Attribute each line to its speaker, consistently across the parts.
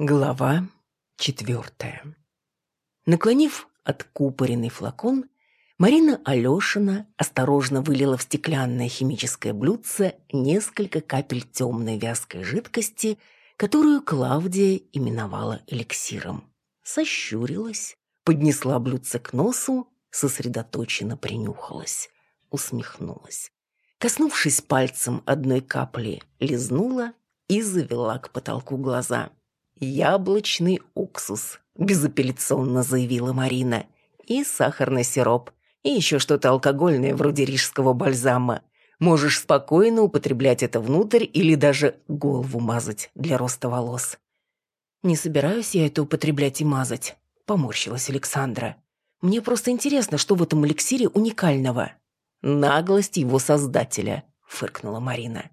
Speaker 1: Глава четвертая. Наклонив откупоренный флакон, Марина Алешина осторожно вылила в стеклянное химическое блюдце несколько капель темной вязкой жидкости, которую Клавдия именовала эликсиром. Сощурилась, поднесла блюдце к носу, сосредоточенно принюхалась, усмехнулась. Коснувшись пальцем одной капли, лизнула и завела к потолку глаза – «Яблочный уксус», – безапелляционно заявила Марина. «И сахарный сироп. И еще что-то алкогольное, вроде рижского бальзама. Можешь спокойно употреблять это внутрь или даже голову мазать для роста волос». «Не собираюсь я это употреблять и мазать», – поморщилась Александра. «Мне просто интересно, что в этом эликсире уникального». «Наглость его создателя», – фыркнула Марина.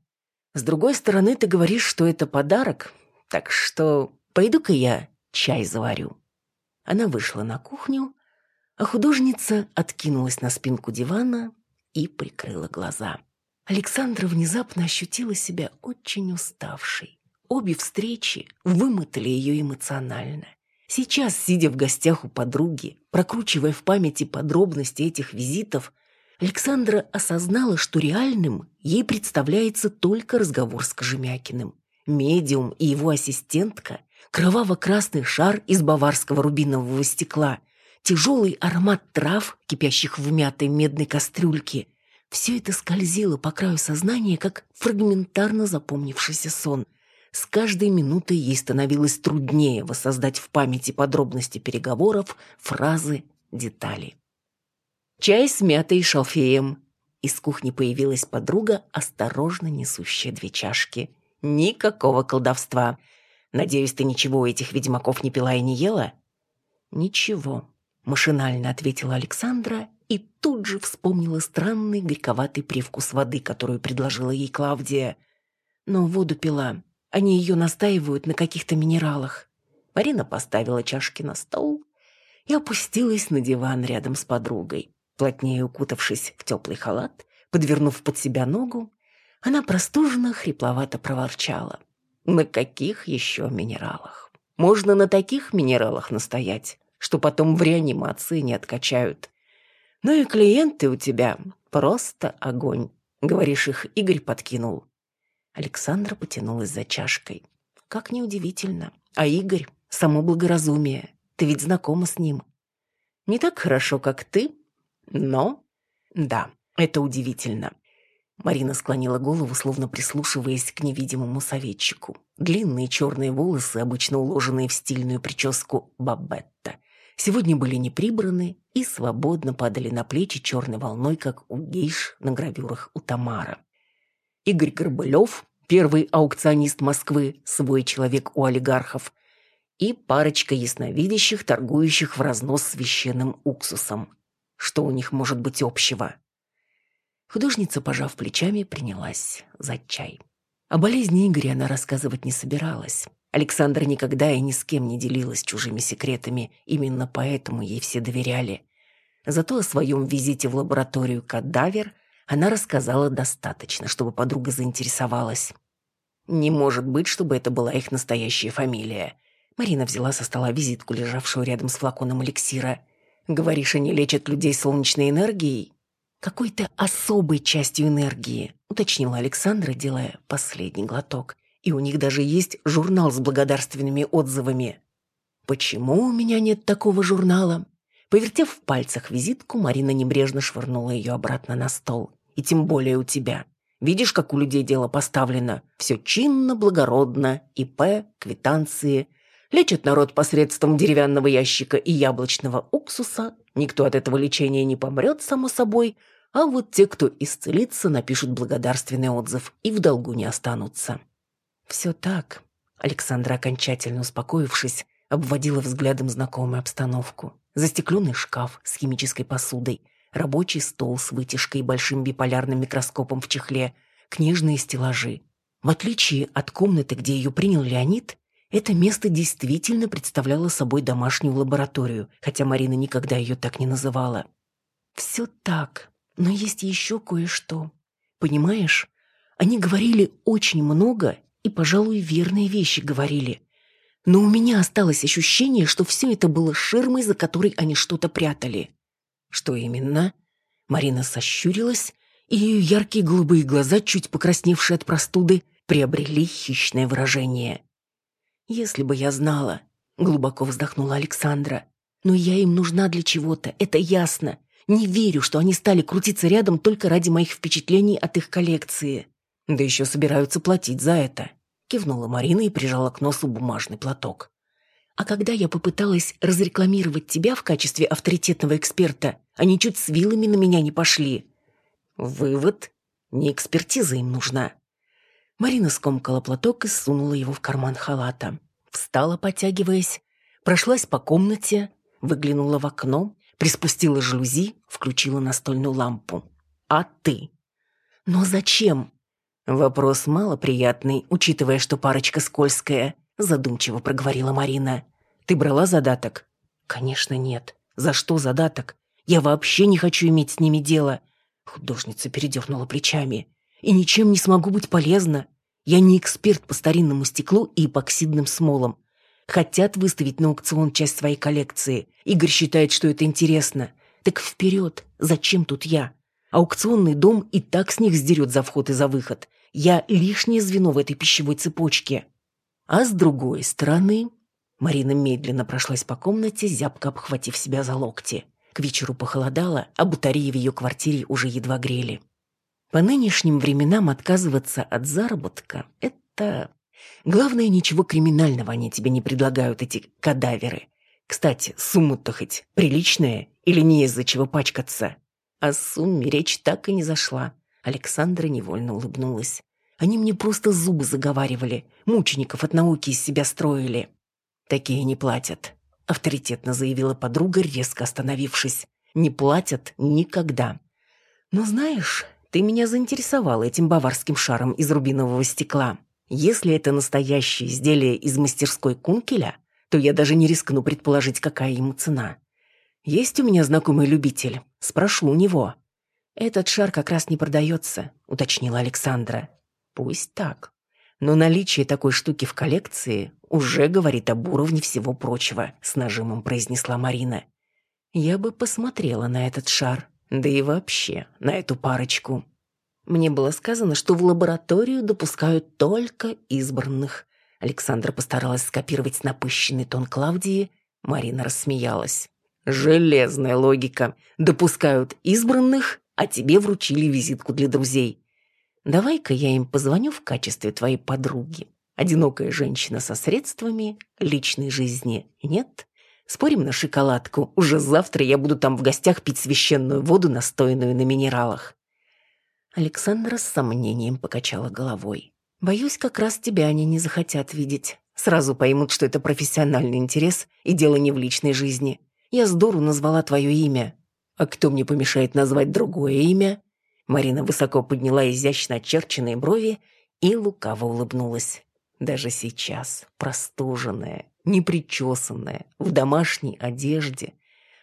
Speaker 1: «С другой стороны, ты говоришь, что это подарок, так что пойду-ка я чай заварю». Она вышла на кухню, а художница откинулась на спинку дивана и прикрыла глаза. Александра внезапно ощутила себя очень уставшей. Обе встречи вымотали ее эмоционально. Сейчас, сидя в гостях у подруги, прокручивая в памяти подробности этих визитов, Александра осознала, что реальным ей представляется только разговор с Кожемякиным медиум и его ассистентка, кроваво-красный шар из баварского рубинового стекла, тяжелый аромат трав, кипящих в мятой медной кастрюльке. Все это скользило по краю сознания, как фрагментарно запомнившийся сон. С каждой минутой ей становилось труднее воссоздать в памяти подробности переговоров, фразы, детали. Чай с мятой и шалфеем. Из кухни появилась подруга, осторожно несущая две чашки – Никакого колдовства. Надеюсь, ты ничего у этих ведьмаков не пила и не ела? Ничего, машинально ответила Александра и тут же вспомнила странный горьковатый привкус воды, которую предложила ей Клавдия. Но воду пила. Они ее настаивают на каких-то минералах. Марина поставила чашки на стол и опустилась на диван рядом с подругой. Плотнее укутавшись в теплый халат, подвернув под себя ногу, она простуженно, хрипловато проворчала. На каких еще минералах? Можно на таких минералах настоять, что потом в реанимации не откачают. Ну и клиенты у тебя просто огонь. Говоришь, их Игорь подкинул. Александра потянулась за чашкой. Как неудивительно. А Игорь — само благоразумие. Ты ведь знакома с ним. Не так хорошо, как ты, но... Да, это удивительно. Марина склонила голову, словно прислушиваясь к невидимому советчику. Длинные черные волосы, обычно уложенные в стильную прическу бабетта, сегодня были не прибраны и свободно падали на плечи черной волной, как у гейш на гравюрах у Тамара. Игорь Горбылев, первый аукционист Москвы, свой человек у олигархов, и парочка ясновидящих, торгующих в разнос священным уксусом. Что у них может быть общего? Художница, пожав плечами, принялась за чай. О болезни Игоря она рассказывать не собиралась. Александра никогда и ни с кем не делилась чужими секретами, именно поэтому ей все доверяли. Зато о своем визите в лабораторию «Кадавер» она рассказала достаточно, чтобы подруга заинтересовалась. Не может быть, чтобы это была их настоящая фамилия. Марина взяла со стола визитку, лежавшую рядом с флаконом эликсира. «Говоришь, они лечат людей солнечной энергией?» Какой-то особой частью энергии, уточнила Александра, делая последний глоток. И у них даже есть журнал с благодарственными отзывами. Почему у меня нет такого журнала? Повертев в пальцах визитку, Марина небрежно швырнула ее обратно на стол. И тем более у тебя. Видишь, как у людей дело поставлено? Все чинно, благородно, ИП, квитанции. Лечат народ посредством деревянного ящика и яблочного уксуса. Никто от этого лечения не помрет, само собой. А вот те, кто исцелится, напишут благодарственный отзыв и в долгу не останутся. Все так. Александра, окончательно успокоившись, обводила взглядом знакомую обстановку. Застекленный шкаф с химической посудой, рабочий стол с вытяжкой и большим биполярным микроскопом в чехле, книжные стеллажи. В отличие от комнаты, где ее принял Леонид, это место действительно представляло собой домашнюю лабораторию, хотя Марина никогда ее так не называла. Все так, но есть еще кое-что. Понимаешь, они говорили очень много и, пожалуй, верные вещи говорили. но у меня осталось ощущение, что все это было ширмой, за которой они что-то прятали. Что именно? Марина сощурилась, и ее яркие голубые глаза, чуть покрасневшие от простуды, приобрели хищное выражение. «Если бы я знала», — глубоко вздохнула Александра, «но я им нужна для чего-то, это ясно. Не верю, что они стали крутиться рядом только ради моих впечатлений от их коллекции. Да еще собираются платить за это», — кивнула Марина и прижала к носу бумажный платок. «А когда я попыталась разрекламировать тебя в качестве авторитетного эксперта, они чуть с вилами на меня не пошли». «Вывод? Не экспертиза им нужна». Марина скомкала платок и сунула его в карман халата. Встала, потягиваясь, прошлась по комнате, выглянула в окно, приспустила жалюзи, включила настольную лампу. «А ты?» «Но зачем?» «Вопрос малоприятный, учитывая, что парочка скользкая», задумчиво проговорила Марина. «Ты брала задаток?» «Конечно нет. За что задаток? Я вообще не хочу иметь с ними дело». Художница передернула плечами. «И ничем не смогу быть полезна. Я не эксперт по старинному стеклу и эпоксидным смолам. Хотят выставить на аукцион часть своей коллекции. Игорь считает, что это интересно. Так вперед, зачем тут я? Аукционный дом и так с них сдерет за вход и за выход. Я лишнее звено в этой пищевой цепочке. А с другой стороны... Марина медленно прошлась по комнате, зябко обхватив себя за локти. К вечеру похолодало, а батареи в ее квартире уже едва грели. По нынешним временам отказываться от заработка – это Главное, ничего криминального они тебе не предлагают, эти кадаверы. Кстати, сумма-то хоть приличная или не из-за чего пачкаться? О сумме речь так и не зашла. Александра невольно улыбнулась. Они мне просто зубы заговаривали, мучеников от науки из себя строили. Такие не платят, авторитетно заявила подруга, резко остановившись. Не платят никогда. Но знаешь, ты меня заинтересовала этим баварским шаром из рубинового стекла. Если это настоящее изделие из мастерской Кункеля, то я даже не рискну предположить, какая ему цена. Есть у меня знакомый любитель. Спрошу у него. Этот шар как раз не продается, уточнила Александра. Пусть так. Но наличие такой штуки в коллекции уже говорит об уровне всего прочего, с нажимом произнесла Марина. Я бы посмотрела на этот шар, да и вообще на эту парочку. Мне было сказано, что в лабораторию допускают только избранных. Александра постаралась скопировать напыщенный тон Клавдии. Марина рассмеялась. «Железная логика. Допускают избранных, а тебе вручили визитку для друзей. Давай-ка я им позвоню в качестве твоей подруги. Одинокая женщина со средствами, личной жизни нет. Спорим на шоколадку. Уже завтра я буду там в гостях пить священную воду, настоянную на минералах. Александра с сомнением покачала головой. «Боюсь, как раз тебя они не захотят видеть. Сразу поймут, что это профессиональный интерес и дело не в личной жизни. Я с дуру назвала твое имя. А кто мне помешает назвать другое имя?» Марина высоко подняла изящно очерченные брови и лукаво улыбнулась. Даже сейчас, простуженная, непричесанная, в домашней одежде,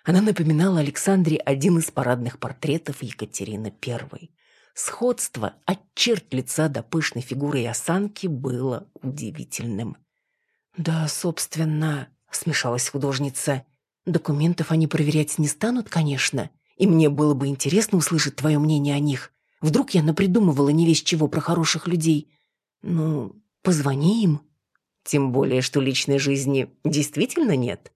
Speaker 1: она напоминала Александре один из парадных портретов Екатерины Первой. Сходство от черт лица до пышной фигуры и осанки было удивительным. «Да, собственно», — смешалась художница, — «документов они проверять не станут, конечно, и мне было бы интересно услышать твое мнение о них. Вдруг я напридумывала не весь чего про хороших людей. Ну, позвони им». Тем более, что личной жизни действительно нет.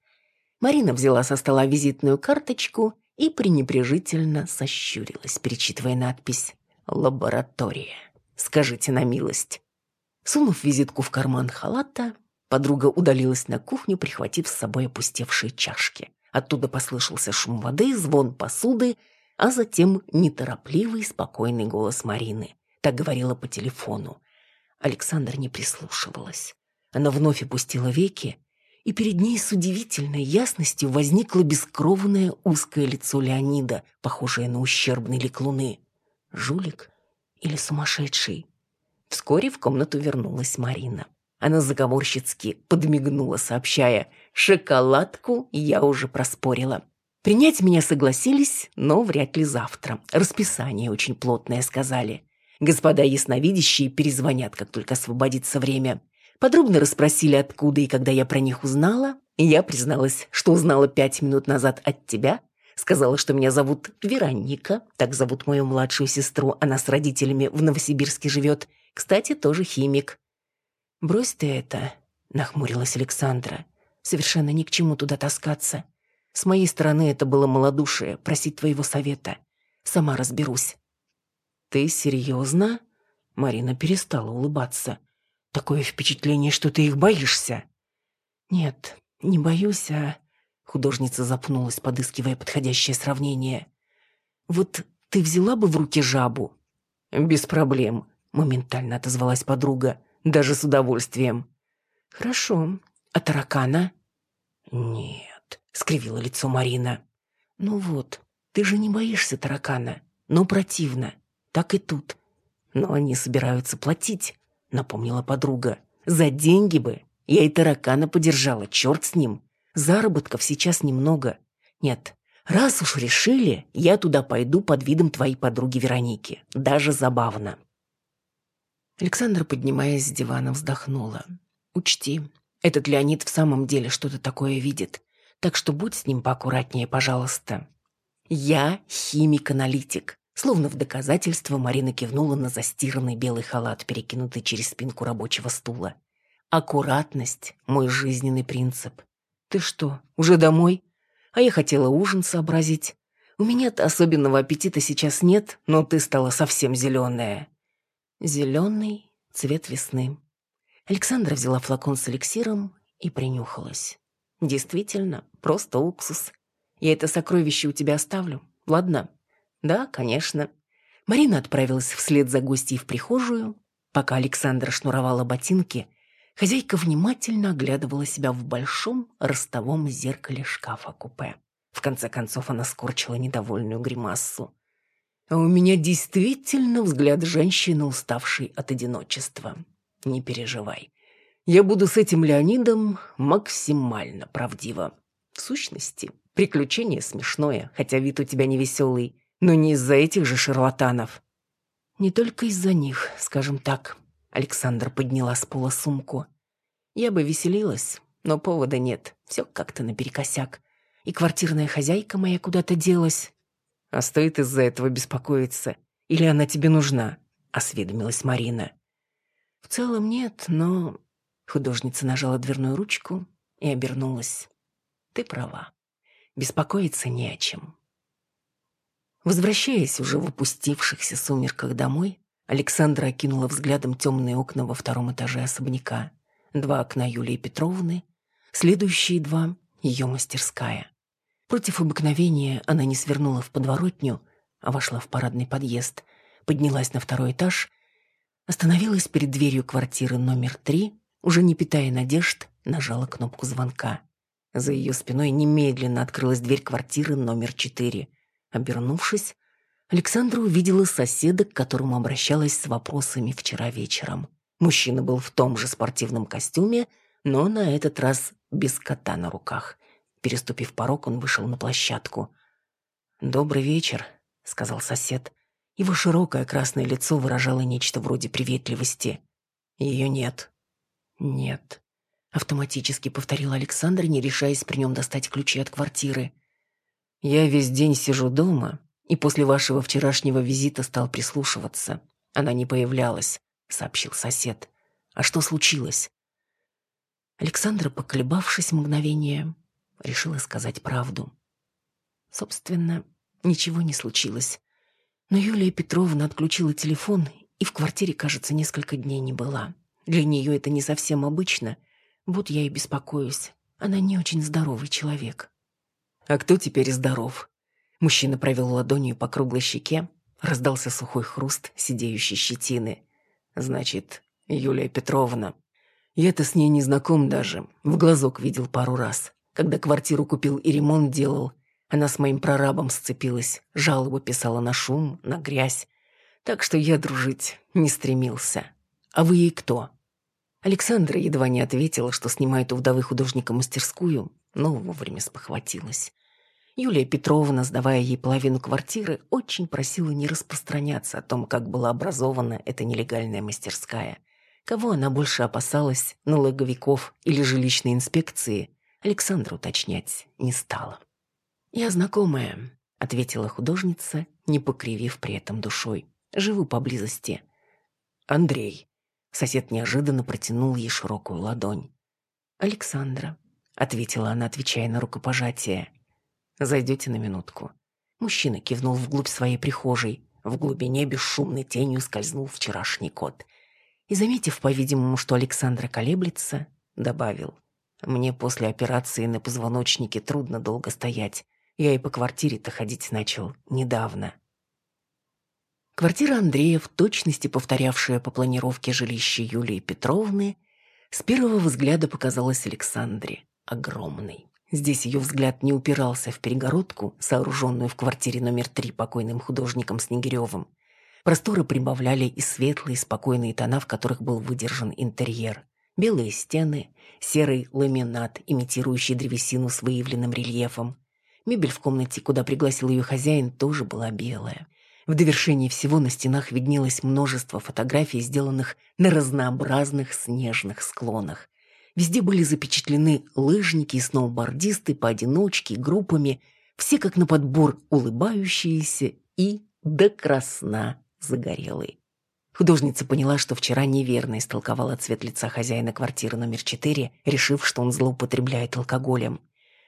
Speaker 1: Марина взяла со стола визитную карточку и пренебрежительно сощурилась, перечитывая надпись лаборатория. Скажите на милость». Сунув визитку в карман халата, подруга удалилась на кухню, прихватив с собой опустевшие чашки. Оттуда послышался шум воды, звон посуды, а затем неторопливый, спокойный голос Марины. Так говорила по телефону. Александра не прислушивалась. Она вновь опустила веки, и перед ней с удивительной ясностью возникло бескровное узкое лицо Леонида, похожее на ущербный лик луны. Жулик или сумасшедший? Вскоре в комнату вернулась Марина. Она заговорщицки подмигнула, сообщая «Шоколадку я уже проспорила». Принять меня согласились, но вряд ли завтра. Расписание очень плотное, сказали. Господа ясновидящие перезвонят, как только освободится время. Подробно расспросили, откуда и когда я про них узнала, я призналась, что узнала пять минут назад от тебя, сказала, что меня зовут Вероника, так зовут мою младшую сестру, она с родителями в Новосибирске живет, кстати, тоже химик. «Брось ты это», — нахмурилась Александра, — «совершенно ни к чему туда таскаться. С моей стороны это было малодушие, просить твоего совета. Сама разберусь». «Ты серьезно?» Марина перестала улыбаться. «Такое впечатление, что ты их боишься». «Нет, не боюсь, а...» Художница запнулась, подыскивая подходящее сравнение. «Вот ты взяла бы в руки жабу?» «Без проблем», — моментально отозвалась подруга. «Даже с удовольствием». «Хорошо. А таракана?» «Нет», — скривила лицо Марина. «Ну вот, ты же не боишься таракана, но противно. Так и тут. Но они собираются платить, напомнила подруга. За деньги бы. Я и таракана подержала, черт с ним. Заработков сейчас немного. Нет, раз уж решили, я туда пойду под видом твоей подруги Вероники. Даже забавно. Александра, поднимаясь с дивана, вздохнула. «Учти, этот Леонид в самом деле что-то такое видит, так что будь с ним поаккуратнее, пожалуйста. Я химик-аналитик. Словно в доказательство Марина кивнула на застиранный белый халат, перекинутый через спинку рабочего стула. Аккуратность – мой жизненный принцип. Ты что, уже домой? А я хотела ужин сообразить. У меня-то особенного аппетита сейчас нет, но ты стала совсем зеленая. Зеленый цвет весны. Александра взяла флакон с эликсиром и принюхалась. Действительно, просто уксус. Я это сокровище у тебя оставлю, ладно? Да, конечно. Марина отправилась вслед за гостьей в прихожую. Пока Александра шнуровала ботинки, хозяйка внимательно оглядывала себя в большом ростовом зеркале шкафа-купе. В конце концов она скорчила недовольную гримассу. А у меня действительно взгляд женщины, уставшей от одиночества. Не переживай. Я буду с этим Леонидом максимально правдиво. В сущности, приключение смешное, хотя вид у тебя невеселый, но не из-за этих же шарлатанов. Не только из-за них, скажем так. Александра подняла с пола сумку. Я бы веселилась, но повода нет. Все как-то наперекосяк. И квартирная хозяйка моя куда-то делась. А стоит из-за этого беспокоиться? Или она тебе нужна? Осведомилась Марина. В целом нет, но... Художница нажала дверную ручку и обернулась. Ты права. Беспокоиться не о чем. Возвращаясь уже в опустившихся сумерках домой, Александра окинула взглядом темные окна во втором этаже особняка. Два окна Юлии Петровны, следующие два — ее мастерская. Против обыкновения она не свернула в подворотню, а вошла в парадный подъезд, поднялась на второй этаж, остановилась перед дверью квартиры номер три, уже не питая надежд, нажала кнопку звонка. За ее спиной немедленно открылась дверь квартиры номер четыре. Обернувшись, Александра увидела соседа, к которому обращалась с вопросами вчера вечером. Мужчина был в том же спортивном костюме, но на этот раз без кота на руках. Переступив порог, он вышел на площадку. «Добрый вечер», — сказал сосед. Его широкое красное лицо выражало нечто вроде приветливости. «Ее нет». «Нет», Автоматически повторил Александр, не решаясь при нем достать ключи от квартиры. «Я весь день сижу дома, и после вашего вчерашнего визита стал прислушиваться. Она не появлялась», — сообщил сосед. «А что случилось?» Александра, поколебавшись мгновение, решила сказать правду. Собственно, ничего не случилось. Но Юлия Петровна отключила телефон и в квартире, кажется, несколько дней не была. Для нее это не совсем обычно — вот я и беспокоюсь. Она не очень здоровый человек. А кто теперь здоров? Мужчина провел ладонью по круглой щеке, раздался сухой хруст сидеющей щетины. Значит, Юлия Петровна. Я-то с ней не знаком даже, в глазок видел пару раз. Когда квартиру купил и ремонт делал, она с моим прорабом сцепилась, жалобу писала на шум, на грязь. Так что я дружить не стремился. А вы ей кто? Александра едва не ответила, что снимает у вдовы художника мастерскую, но вовремя спохватилась. Юлия Петровна, сдавая ей половину квартиры, очень просила не распространяться о том, как была образована эта нелегальная мастерская. Кого она больше опасалась, налоговиков или жилищной инспекции, Александра уточнять не стала. «Я знакомая», — ответила художница, не покривив при этом душой. «Живу поблизости». «Андрей». Сосед неожиданно протянул ей широкую ладонь. «Александра», — ответила она, отвечая на рукопожатие. «Зайдете на минутку». Мужчина кивнул вглубь своей прихожей. В глубине бесшумной тенью скользнул вчерашний кот. И, заметив, по-видимому, что Александра колеблется, добавил. «Мне после операции на позвоночнике трудно долго стоять. Я и по квартире-то ходить начал недавно». Квартира Андрея, в точности повторявшая по планировке жилище Юлии Петровны, с первого взгляда показалась Александре огромной. Здесь ее взгляд не упирался в перегородку, сооруженную в квартире номер три покойным художником Снегиревым. Просторы прибавляли и светлые, спокойные тона, в которых был выдержан интерьер. Белые стены, серый ламинат, имитирующий древесину с выявленным рельефом. Мебель в комнате, куда пригласил ее хозяин, тоже была белая. В довершении всего на стенах виднелось множество фотографий, сделанных на разнообразных снежных склонах. Везде были запечатлены лыжники и сноубордисты поодиночке, группами, все как на подбор улыбающиеся и до красна загорелые. Художница поняла, что вчера неверно истолковала цвет лица хозяина квартиры номер четыре, решив, что он злоупотребляет алкоголем.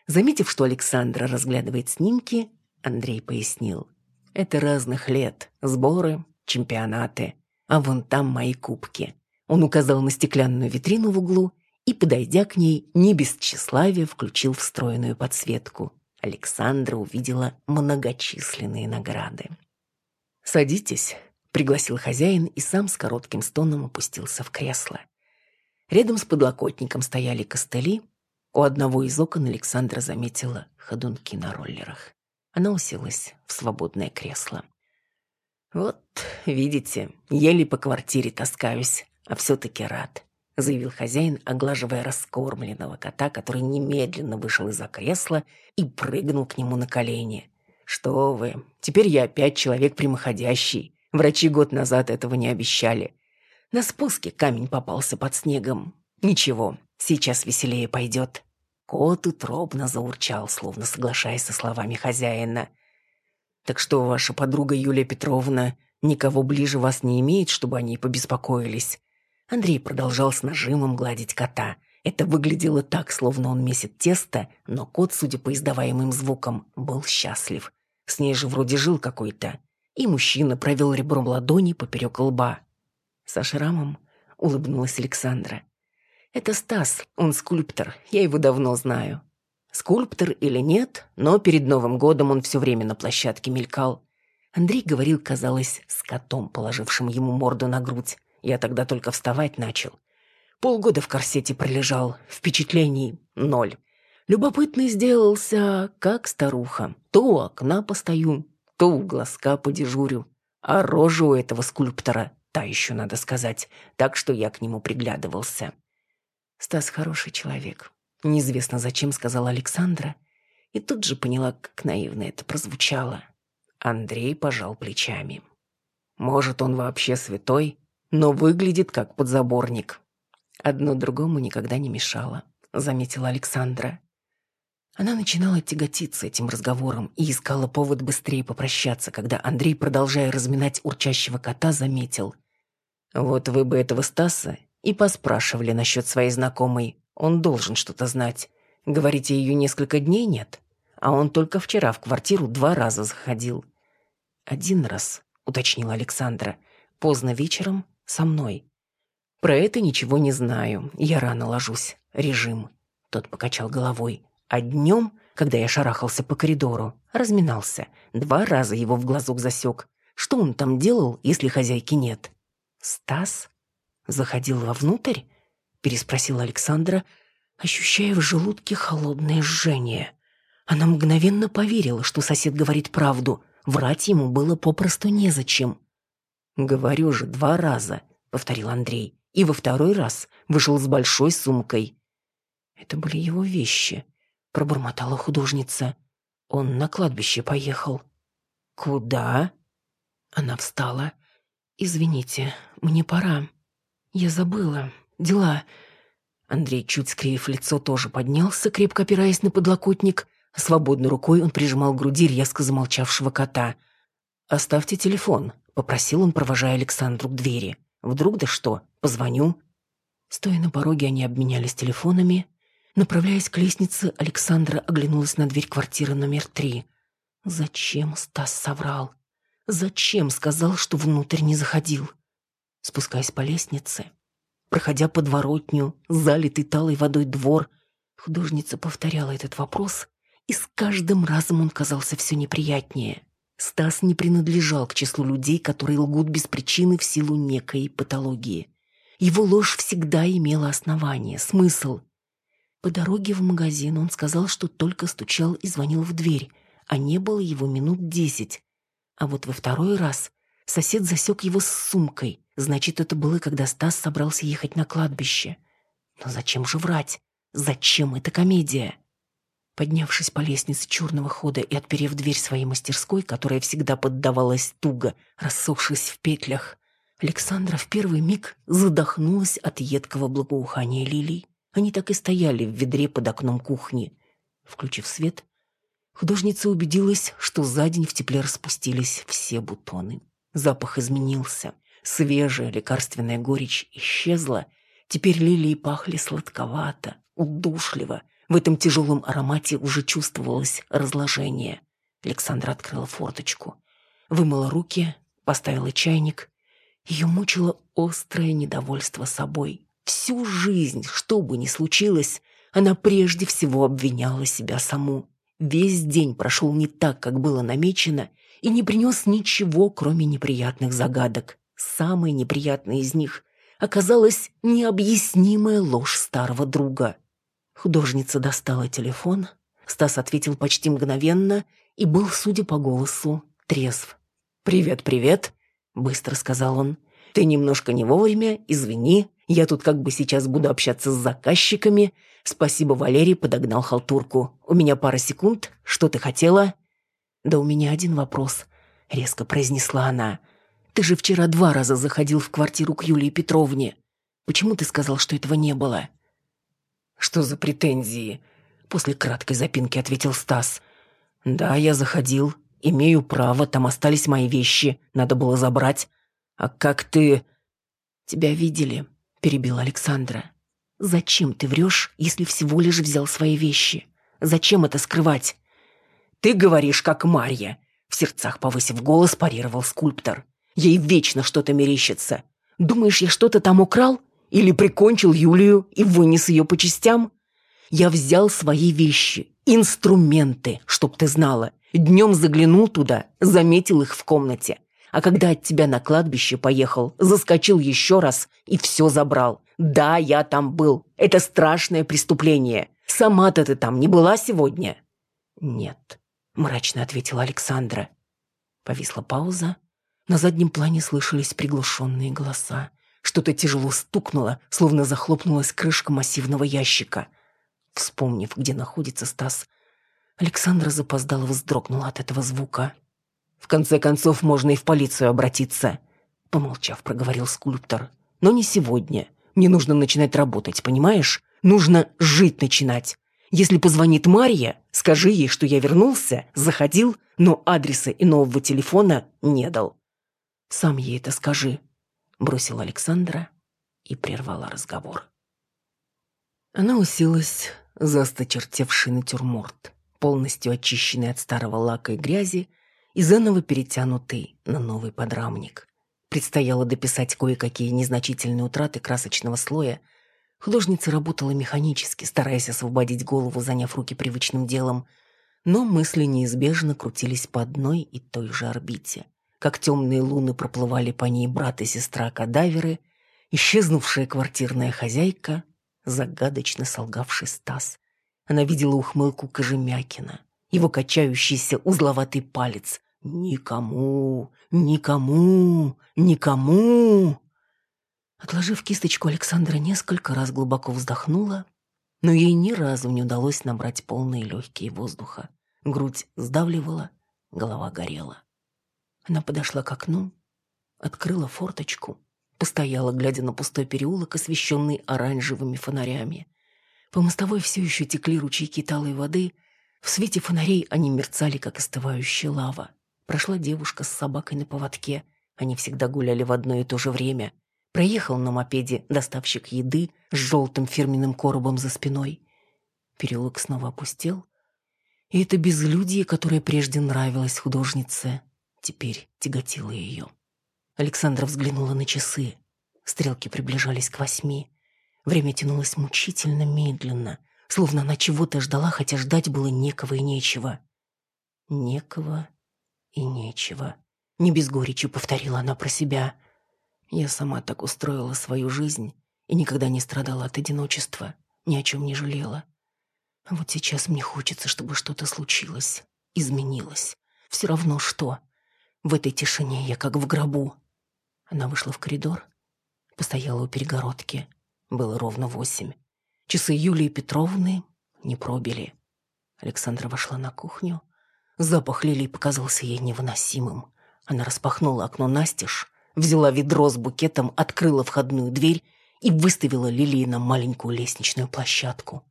Speaker 1: Заметив, что Александра разглядывает снимки, Андрей пояснил. «Это разных лет. Сборы, чемпионаты. А вон там мои кубки». Он указал на стеклянную витрину в углу и, подойдя к ней, не без тщеславия включил встроенную подсветку. Александра увидела многочисленные награды. «Садитесь», — пригласил хозяин и сам с коротким стоном опустился в кресло. Рядом с подлокотником стояли костыли. У одного из окон Александра заметила ходунки на роллерах. Она уселась в свободное кресло. «Вот, видите, еле по квартире таскаюсь, а все-таки рад. — заявил хозяин, оглаживая раскормленного кота, который немедленно вышел из-за кресла и прыгнул к нему на колени. «Что вы, теперь я опять человек прямоходящий. Врачи год назад этого не обещали. На спуске камень попался под снегом. Ничего, сейчас веселее пойдет». Кот утробно заурчал, словно соглашаясь со словами хозяина. «Так что ваша подруга Юлия Петровна никого ближе вас не имеет, чтобы они побеспокоились?» Андрей продолжал с нажимом гладить кота. Это выглядело так, словно он месит тесто, но кот, судя по издаваемым звукам, был счастлив. С ней же вроде жил какой-то. И мужчина провел ребром ладони поперек лба. «Со шрамом?» — улыбнулась Александра. «Это Стас, он скульптор, я его давно знаю». Скульптор или нет, но перед Новым годом он все время на площадке мелькал. Андрей говорил, казалось, с котом, положившим ему морду на грудь. Я тогда только вставать начал. Полгода в корсете пролежал, впечатлений ноль. Любопытный сделался, как старуха. То у окна постою, то у глазка подежурю. А рожа у этого скульптора та еще, надо сказать, так что я к нему приглядывался. Стас хороший человек. Неизвестно зачем, сказала Александра. И тут же поняла, как наивно это прозвучало. Андрей пожал плечами. Может, он вообще святой? Но выглядит как подзаборник. Одно другому никогда не мешало, заметила Александра. Она начинала тяготиться этим разговором и искала повод быстрее попрощаться, когда Андрей, продолжая разминать урчащего кота, заметил. «Вот вы бы этого Стаса и поспрашивали насчет своей знакомой. Он должен что-то знать. Говорите, ее несколько дней нет? А он только вчера в квартиру два раза заходил». «Один раз», — уточнила Александра. «Поздно вечером со мной. Про это ничего не знаю. Я рано ложусь. Режим. Тот покачал головой. А днем, когда я шарахался по коридору, разминался. Два раза его в глазок засек. Что он там делал, если хозяйки нет? Стас? Заходил вовнутрь? Переспросила Александра, ощущая в желудке холодное жжение. Она мгновенно поверила, что сосед говорит правду. Врать ему было попросту незачем. «Говорю же, два раза», — повторил Андрей. И во второй раз вышел с большой сумкой. «Это были его вещи», — пробормотала художница. «Он на кладбище поехал». «Куда?» Она встала. «Извините, мне пора». «Я забыла. Дела...» Андрей, чуть скривив лицо, тоже поднялся, крепко опираясь на подлокотник. Свободной рукой он прижимал к груди резко замолчавшего кота. «Оставьте телефон», — попросил он, провожая Александру к двери. «Вдруг да что? Позвоню». Стоя на пороге, они обменялись телефонами. Направляясь к лестнице, Александра оглянулась на дверь квартиры номер три. Зачем Стас соврал? Зачем сказал, что внутрь не заходил? Спускаясь по лестнице, проходя подворотню, залитый талой водой двор, художница повторяла этот вопрос, и с каждым разом он казался все неприятнее. Стас не принадлежал к числу людей, которые лгут без причины в силу некой патологии. Его ложь всегда имела основание, смысл. По дороге в магазин он сказал, что только стучал и звонил в дверь, а не было его минут десять. А вот во второй раз сосед засек его с сумкой. Значит, это было, когда Стас собрался ехать на кладбище. Но зачем же врать? Зачем эта комедия? Поднявшись по лестнице черного хода и отперев дверь своей мастерской, которая всегда поддавалась туго, рассохшись в петлях, Александра в первый миг задохнулась от едкого благоухания лилий. Они так и стояли в ведре под окном кухни. Включив свет, художница убедилась, что за день в тепле распустились все бутоны. Запах изменился. Свежая лекарственная горечь исчезла. Теперь лилии пахли сладковато, удушливо. В этом тяжелом аромате уже чувствовалось разложение. Александра открыла форточку. Вымыла руки, поставила чайник. Ее мучило острое недовольство собой. Всю жизнь, что бы ни случилось, она прежде всего обвиняла себя саму. Весь день прошел не так, как было намечено, и не принес ничего, кроме неприятных загадок. Самой неприятной из них оказалась необъяснимая ложь старого друга. Художница достала телефон, Стас ответил почти мгновенно и был, судя по голосу, трезв. «Привет, привет», — быстро сказал он. «Ты немножко не вовремя, извини. Я тут как бы сейчас буду общаться с заказчиками. Спасибо, Валерий подогнал халтурку. У меня пара секунд. Что ты хотела?» «Да у меня один вопрос», — резко произнесла она. «Ты же вчера два раза заходил в квартиру к Юлии Петровне. Почему ты сказал, что этого не было?» «Что за претензии?» После краткой запинки ответил Стас. «Да, я заходил. Имею право, там остались мои вещи. Надо было забрать. А как ты...» «Тебя видели», — перебила Александра. «Зачем ты врешь, если всего лишь взял свои вещи? Зачем это скрывать?» «Ты говоришь, как Марья!» В сердцах повысив голос, парировал скульптор. «Ей вечно что-то мерещится. Думаешь, я что-то там украл? Или прикончил Юлию и вынес ее по частям? Я взял свои вещи, инструменты, чтоб ты знала. Днем заглянул туда, заметил их в комнате. А когда от тебя на кладбище поехал, заскочил еще раз и все забрал. Да, я там был. Это страшное преступление. Сама-то ты там не была сегодня?» «Нет», — мрачно ответила Александра. Повисла пауза. На заднем плане слышались приглушенные голоса. Что-то тяжело стукнуло, словно захлопнулась крышка массивного ящика. Вспомнив, где находится Стас, Александра запоздала вздрогнула от этого звука. «В конце концов, можно и в полицию обратиться», — помолчав, проговорил скульптор. «Но не сегодня. Мне нужно начинать работать, понимаешь? Нужно жить начинать. Если позвонит Марья, скажи ей, что я вернулся, заходил, но адреса и нового телефона не дал. Сам ей это скажи, бросил Александра и прервала разговор. Она уселась за осточертевший натюрморт, полностью очищенный от старого лака и грязи и заново перетянутый на новый подрамник. Предстояло дописать кое-какие незначительные утраты красочного слоя – Художница работала механически, стараясь освободить голову, заняв руки привычным делом, но мысли неизбежно крутились по одной и той же орбите. Как темные луны проплывали по ней брат и сестра кадаверы, исчезнувшая квартирная хозяйка, загадочно солгавший Стас. Она видела ухмылку Кожемякина, его качающийся узловатый палец. «Никому, никому, никому!» Отложив кисточку, Александра несколько раз глубоко вздохнула, но ей ни разу не удалось набрать полные легкие воздуха. Грудь сдавливала, голова горела. Она подошла к окну, открыла форточку постояла, глядя на пустой переулок, освещенный оранжевыми фонарями. По мостовой все еще текли ручейки талой воды. В свете фонарей они мерцали, как остывающая лава. Прошла девушка с собакой на поводке. Они всегда гуляли в одно и то же время. Проехал на мопеде доставщик еды с желтым фирменным коробом за спиной. Переулок снова опустел. И это безлюдие, которое прежде нравилось художнице, теперь тяготило ее. Александра взглянула на часы. Стрелки приближались к восьми. Время тянулось мучительно медленно, словно она чего-то ждала, хотя ждать было некого и нечего. Некого и нечего. Не без горечи повторила она про себя. Я сама так устроила свою жизнь и никогда не страдала от одиночества, ни о чем не жалела. А вот сейчас мне хочется, чтобы что-то случилось, изменилось. Все равно что. В этой тишине я как в гробу. Она вышла в коридор, постояла у перегородки. Было ровно восемь. Часы Юлии Петровны не пробили. Александра вошла на кухню. Запах лилий показался ей невыносимым. Она распахнула окно настежь, взяла ведро с букетом, открыла входную дверь и выставила лилии на маленькую лестничную площадку.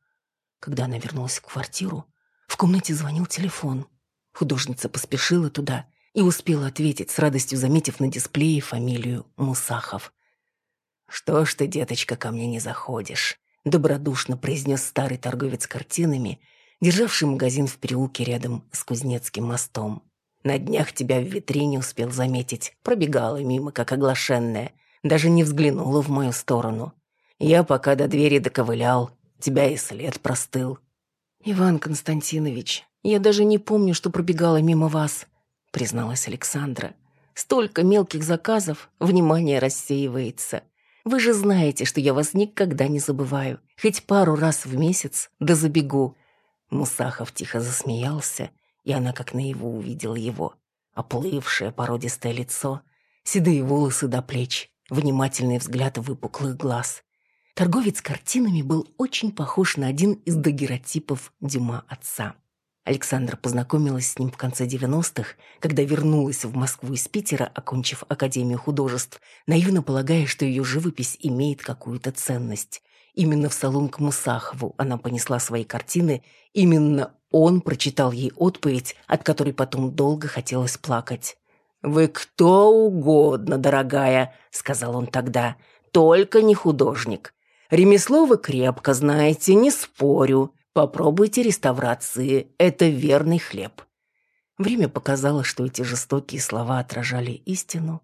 Speaker 1: Когда она вернулась в квартиру, в комнате звонил телефон. Художница поспешила туда и успела ответить, с радостью заметив на дисплее фамилию Мусахов. «Что ж ты, деточка, ко мне не заходишь?» — добродушно произнес старый торговец картинами, державший магазин в переулке рядом с Кузнецким мостом. «На днях тебя в витрине успел заметить, пробегала мимо, как оглашенная, даже не взглянула в мою сторону. Я пока до двери доковылял, тебя и след простыл». «Иван Константинович, я даже не помню, что пробегала мимо вас», — призналась Александра. «Столько мелких заказов, внимание рассеивается. Вы же знаете, что я вас никогда не забываю. Хоть пару раз в месяц, да забегу». Мусахов тихо засмеялся, и она как наяву увидела его. Оплывшее породистое лицо, седые волосы до плеч, внимательный взгляд выпуклых глаз. Торговец картинами был очень похож на один из дагеротипов Дюма отца. Александра познакомилась с ним в конце 90-х, когда вернулась в Москву из Питера, окончив Академию художеств, наивно полагая, что ее живопись имеет какую-то ценность. Именно в салон к Мусахову она понесла свои картины, именно он прочитал ей отповедь, от которой потом долго хотелось плакать. «Вы кто угодно, дорогая», — сказал он тогда, — «только не художник. Ремесло вы крепко знаете, не спорю. Попробуйте реставрации, это верный хлеб». Время показало, что эти жестокие слова отражали истину,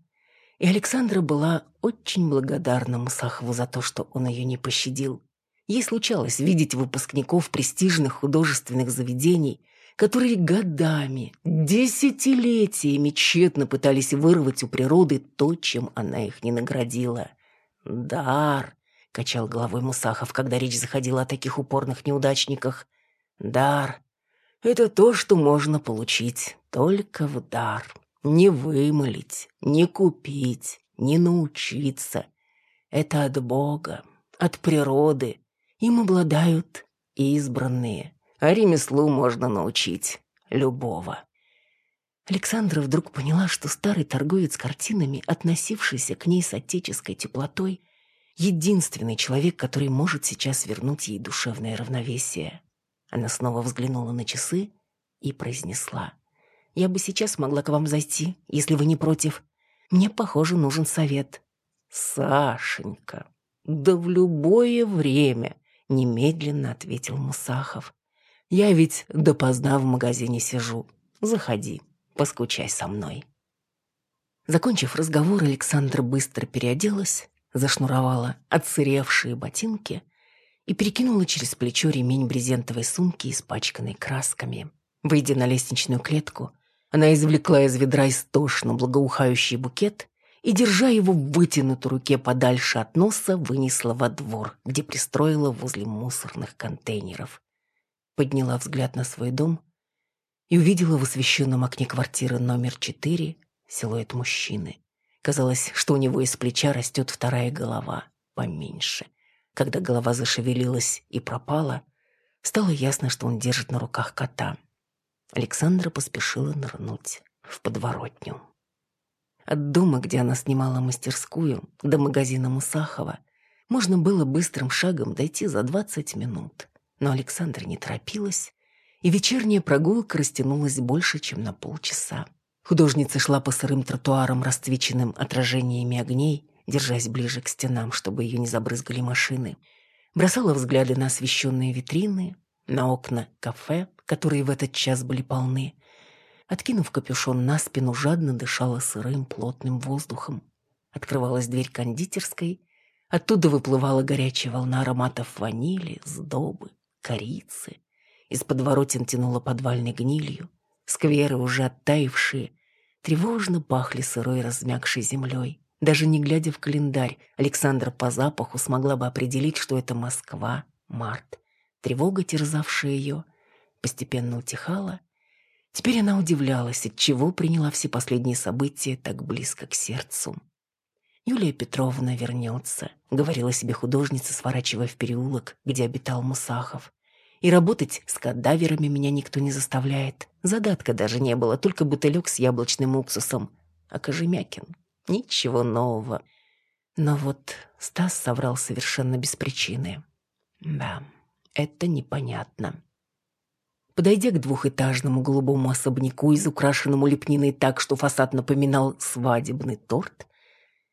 Speaker 1: и Александра была очень благодарна Мусахову за то, что он ее не пощадил. Ей случалось видеть выпускников престижных художественных заведений, которые годами, десятилетиями тщетно пытались вырвать у природы то, чем она их не наградила. «Дар», — качал головой Мусахов, когда речь заходила о таких упорных неудачниках. «Дар — это то, что можно получить только в дар. Не вымолить, не купить, не научиться. Это от Бога, от природы. Им обладают избранные, а ремеслу можно научить любого». Александра вдруг поняла, что старый торговец картинами, относившийся к ней с отеческой теплотой, единственный человек, который может сейчас вернуть ей душевное равновесие. Она снова взглянула на часы и произнесла. «Я бы сейчас могла к вам зайти, если вы не против. Мне, похоже, нужен совет». «Сашенька, да в любое время», — немедленно ответил Мусахов. «Я ведь допоздна в магазине сижу. Заходи, поскучай со мной». Закончив разговор, Александра быстро переоделась, зашнуровала отсыревшие ботинки и перекинула через плечо ремень брезентовой сумки, испачканной красками. Выйдя на лестничную клетку, она извлекла из ведра истошно благоухающий букет и, держа его в вытянутой руке подальше от носа, вынесла во двор, где пристроила возле мусорных контейнеров. Подняла взгляд на свой дом и увидела в освещенном окне квартиры номер четыре силуэт мужчины. Казалось, что у него из плеча растет вторая голова, поменьше. Когда голова зашевелилась и пропала, стало ясно, что он держит на руках кота. Александра поспешила нырнуть в подворотню. От дома, где она снимала мастерскую, до магазина Мусахова, можно было быстрым шагом дойти за 20 минут. Но Александра не торопилась, и вечерняя прогулка растянулась больше, чем на полчаса. Художница шла по сырым тротуарам, расцвеченным отражениями огней, держась ближе к стенам, чтобы ее не забрызгали машины. Бросала взгляды на освещенные витрины, на окна кафе, которые в этот час были полны. Откинув капюшон на спину, жадно дышала сырым плотным воздухом. Открывалась дверь кондитерской, оттуда выплывала горячая волна ароматов ванили, сдобы, корицы. Из подворотен тянуло подвальной гнилью. Скверы, уже оттаившие, тревожно пахли сырой размягшей землей. Даже не глядя в календарь, Александра по запаху смогла бы определить, что это Москва, март. Тревога, терзавшая ее, постепенно утихала. Теперь она удивлялась, от чего приняла все последние события так близко к сердцу. «Юлия Петровна вернется», — говорила себе художница, сворачивая в переулок, где обитал Мусахов. «И работать с кадаверами меня никто не заставляет. Задатка даже не было, только бутылек с яблочным уксусом. А Кожемякин Ничего нового. Но вот Стас соврал совершенно без причины. Да, это непонятно. Подойдя к двухэтажному голубому особняку, изукрашенному лепниной так, что фасад напоминал свадебный торт,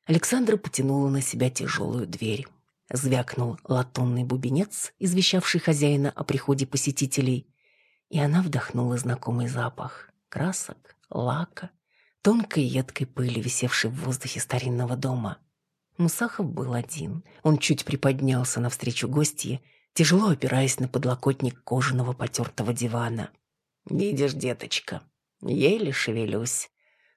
Speaker 1: Александра потянула на себя тяжелую дверь. Звякнул латунный бубенец, извещавший хозяина о приходе посетителей, и она вдохнула знакомый запах красок, лака тонкой едкой пыли, висевшей в воздухе старинного дома. Мусахов был один. Он чуть приподнялся навстречу гостье, тяжело опираясь на подлокотник кожаного потертого дивана. «Видишь, деточка, еле шевелюсь.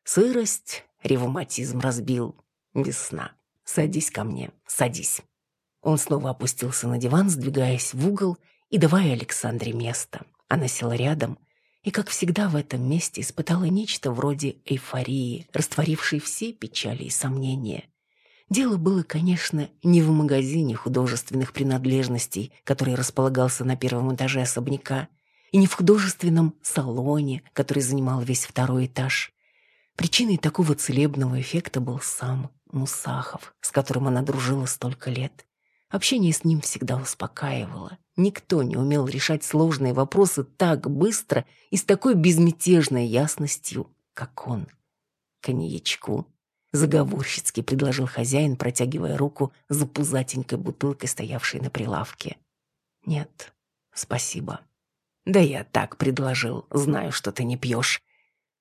Speaker 1: Сырость, ревматизм разбил. Весна. Садись ко мне, садись». Он снова опустился на диван, сдвигаясь в угол и давая Александре место. Она села рядом, и, как всегда в этом месте, испытала нечто вроде эйфории, растворившей все печали и сомнения. Дело было, конечно, не в магазине художественных принадлежностей, который располагался на первом этаже особняка, и не в художественном салоне, который занимал весь второй этаж. Причиной такого целебного эффекта был сам Мусахов, с которым она дружила столько лет. Общение с ним всегда успокаивало. Никто не умел решать сложные вопросы так быстро и с такой безмятежной ясностью, как он. «Коньячку», — заговорщицки предложил хозяин, протягивая руку за пузатенькой бутылкой, стоявшей на прилавке. «Нет, спасибо». «Да я так предложил, знаю, что ты не пьешь».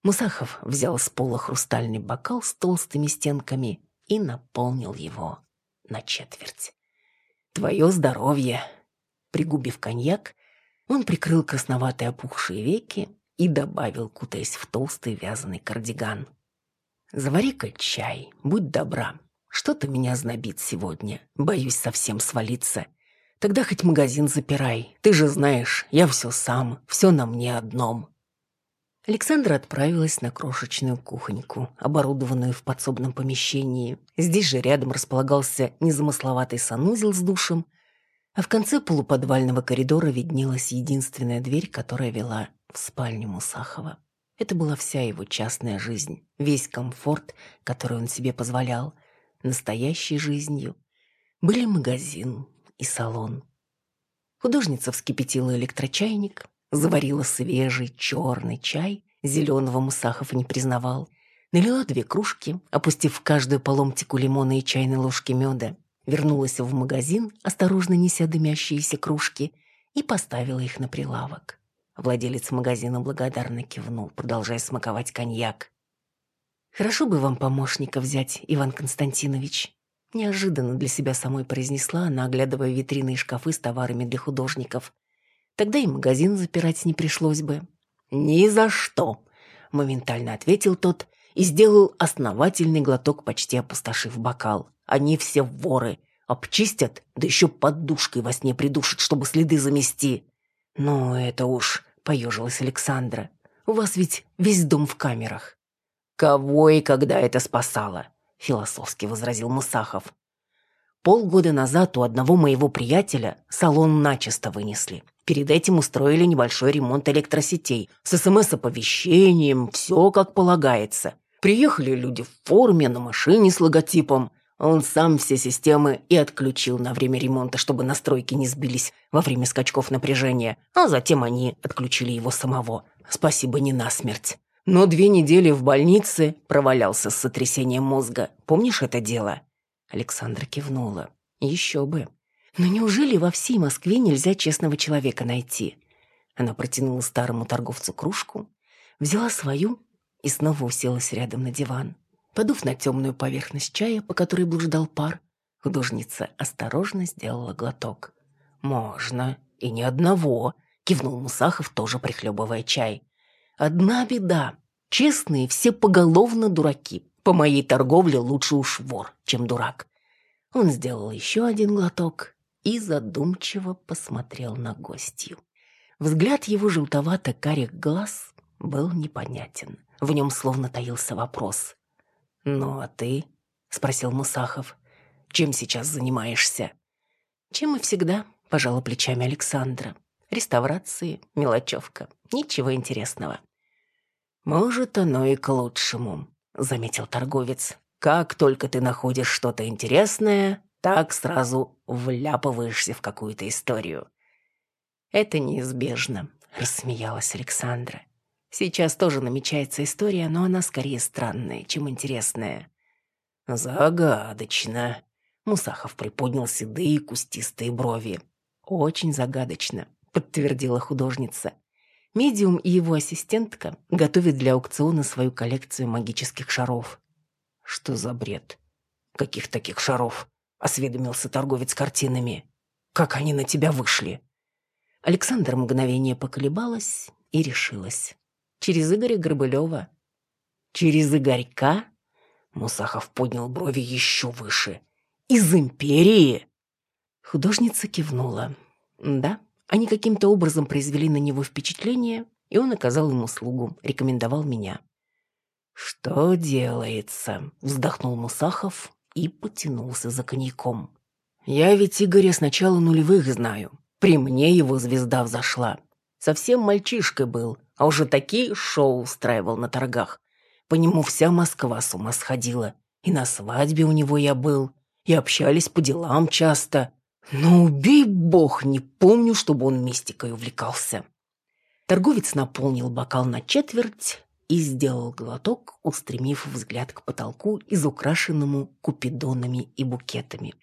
Speaker 1: Мусахов взял с пола хрустальный бокал с толстыми стенками и наполнил его на четверть. Твое здоровье!» Пригубив коньяк, он прикрыл красноватые опухшие веки и добавил, кутаясь в толстый вязаный кардиган. «Завари-ка чай, будь добра. Что-то меня знобит сегодня. Боюсь совсем свалиться. Тогда хоть магазин запирай. Ты же знаешь, я все сам, все на мне одном». Александра отправилась на крошечную кухоньку, оборудованную в подсобном помещении. Здесь же рядом располагался незамысловатый санузел с душем, а в конце полуподвального коридора виднелась единственная дверь, которая вела в спальню Мусахова. Это была вся его частная жизнь, весь комфорт, который он себе позволял, настоящей жизнью. Были магазин и салон. Художница вскипятила электрочайник, Заварила свежий черный чай, зеленого Мусахов не признавал. Налила две кружки, опустив в каждую по ломтику лимона и чайной ложки меда. Вернулась в магазин, осторожно неся дымящиеся кружки, и поставила их на прилавок. Владелец магазина благодарно кивнул, продолжая смаковать коньяк. «Хорошо бы вам помощника взять, Иван Константинович», Неожиданно для себя самой произнесла она, оглядывая витрины и шкафы с товарами для художников. Тогда и магазин запирать не пришлось бы. «Ни за что!» — моментально ответил тот и сделал основательный глоток, почти опустошив бокал. «Они все воры. Обчистят, да еще подушкой во сне придушат, чтобы следы замести». «Ну, это уж...» — поежилась Александра. «У вас ведь весь дом в камерах». «Кого и когда это спасало?» — философски возразил Мусахов. Полгода назад у одного моего приятеля салон начисто вынесли. Перед этим устроили небольшой ремонт электросетей с СМС-оповещением, все как полагается. Приехали люди в форме, на машине с логотипом. Он сам все системы и отключил на время ремонта, чтобы настройки не сбились во время скачков напряжения, а затем они отключили его самого. Спасибо, не насмерть. Но две недели в больнице провалялся с сотрясением мозга. Помнишь это дело?» Александра кивнула. «Еще бы. Но неужели во всей Москве нельзя честного человека найти?» Она протянула старому торговцу кружку, взяла свою и снова уселась рядом на диван. Подув на темную поверхность чая, по которой блуждал пар, художница осторожно сделала глоток. «Можно, и ни одного», — кивнул Мусахов, тоже прихлебывая чай. «Одна беда. Честные все поголовно дураки. По моей торговле лучше уж вор, чем дурак». Он сделал еще один глоток и задумчиво посмотрел на гостью. Взгляд его желтовато-карих глаз был непонятен. В нем словно таился вопрос. «Ну а ты?» — спросил Мусахов. «Чем сейчас занимаешься?» «Чем и всегда», — пожала плечами Александра. «Реставрации, мелочевка. Ничего интересного». «Может, оно и к лучшему», — заметил торговец. «Как только ты находишь что-то интересное, так сразу вляпываешься в какую-то историю». «Это неизбежно», — рассмеялась Александра. Сейчас тоже намечается история, но она скорее странная, чем интересная. Загадочно. Мусахов приподнял седые кустистые брови. Очень загадочно, подтвердила художница. Медиум и его ассистентка готовят для аукциона свою коллекцию магических шаров. Что за бред? Каких таких шаров? Осведомился торговец картинами. Как они на тебя вышли? Александр мгновение поколебалась и решилась. Через Игоря Горбылева. Через Игорька? Мусахов поднял брови еще выше. Из империи? Художница кивнула. Да, они каким-то образом произвели на него впечатление, и он оказал им услугу, рекомендовал меня. «Что делается?» — вздохнул Мусахов и потянулся за коньяком. «Я ведь Игоря с начала нулевых знаю. При мне его звезда взошла. Совсем мальчишкой был, а уже такие шоу устраивал на торгах. По нему вся Москва с ума сходила. И на свадьбе у него я был, и общались по делам часто. Но убей бог, не помню, чтобы он мистикой увлекался. Торговец наполнил бокал на четверть и сделал глоток, устремив взгляд к потолку, изукрашенному купидонами и букетами.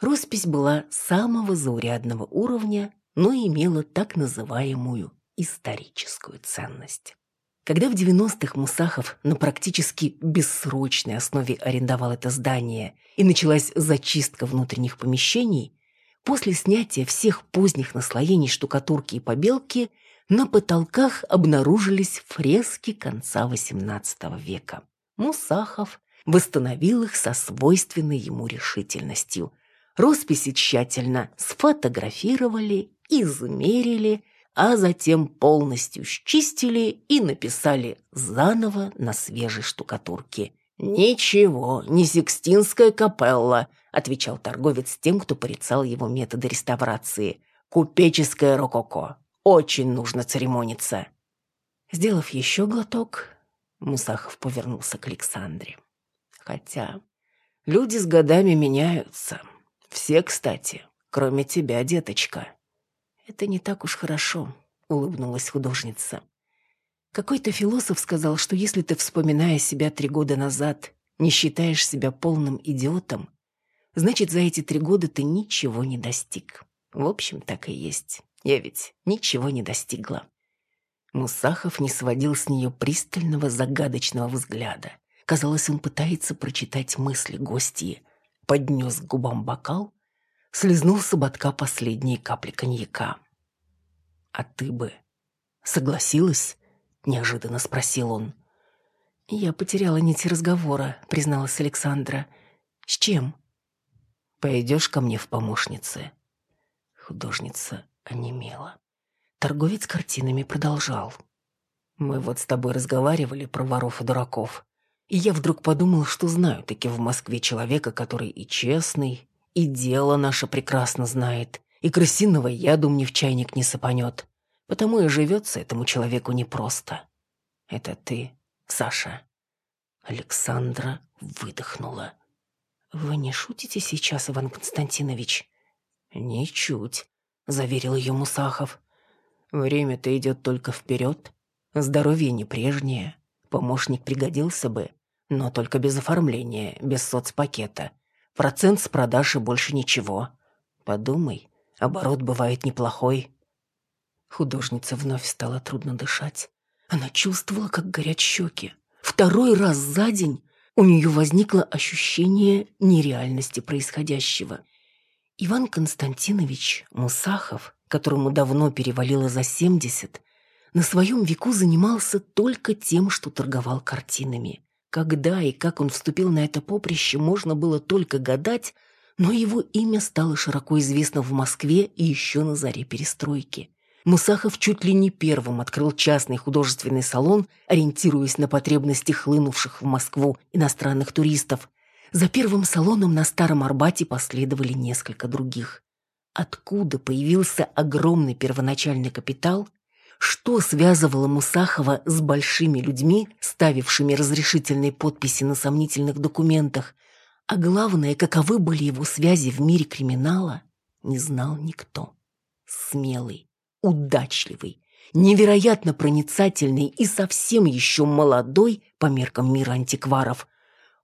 Speaker 1: Роспись была самого заурядного уровня, но имела так называемую историческую ценность. Когда в 90-х Мусахов на практически бессрочной основе арендовал это здание и началась зачистка внутренних помещений, после снятия всех поздних наслоений штукатурки и побелки на потолках обнаружились фрески конца XVIII века. Мусахов восстановил их со свойственной ему решительностью. Росписи тщательно сфотографировали, измерили – а затем полностью счистили и написали заново на свежей штукатурке. «Ничего, не Сикстинская капелла», — отвечал торговец тем, кто порицал его методы реставрации. «Купеческое рококо. Очень нужно церемониться». Сделав еще глоток, Мусахов повернулся к Александре. «Хотя люди с годами меняются. Все, кстати, кроме тебя, деточка». «Это не так уж хорошо», — улыбнулась художница. Какой-то философ сказал, что если ты, вспоминая себя три года назад, не считаешь себя полным идиотом, значит, за эти три года ты ничего не достиг. В общем, так и есть. Я ведь ничего не достигла. Мусахов не сводил с нее пристального загадочного взгляда. Казалось, он пытается прочитать мысли гостьи. Поднес к губам бокал слезнул с ободка последние капли коньяка. «А ты бы согласилась?» — неожиданно спросил он. «Я потеряла нить разговора», — призналась Александра. «С чем?» «Пойдешь ко мне в помощницы?» Художница онемела. Торговец картинами продолжал. «Мы вот с тобой разговаривали про воров и дураков, и я вдруг подумал, что знаю таки в Москве человека, который и честный, и дело наше прекрасно знает, и крысиного яду мне в чайник не сыпанет. Потому и живется этому человеку непросто. Это ты, Саша. Александра выдохнула. «Вы не шутите сейчас, Иван Константинович?» «Ничуть», — заверил ее Мусахов. «Время-то идет только вперед. Здоровье не прежнее. Помощник пригодился бы, но только без оформления, без соцпакета. Процент с продаж и больше ничего. Подумай, оборот бывает неплохой». Художница вновь стала трудно дышать. Она чувствовала, как горят щеки. Второй раз за день у нее возникло ощущение нереальности происходящего. Иван Константинович Мусахов, которому давно перевалило за семьдесят, на своем веку занимался только тем, что торговал картинами. Когда и как он вступил на это поприще, можно было только гадать, но его имя стало широко известно в Москве и еще на заре перестройки. Мусахов чуть ли не первым открыл частный художественный салон, ориентируясь на потребности хлынувших в Москву иностранных туристов. За первым салоном на Старом Арбате последовали несколько других. Откуда появился огромный первоначальный капитал? Что связывало Мусахова с большими людьми, ставившими разрешительные подписи на сомнительных документах? А главное, каковы были его связи в мире криминала, не знал никто. Смелый, удачливый, невероятно проницательный и совсем еще молодой по меркам мира антикваров.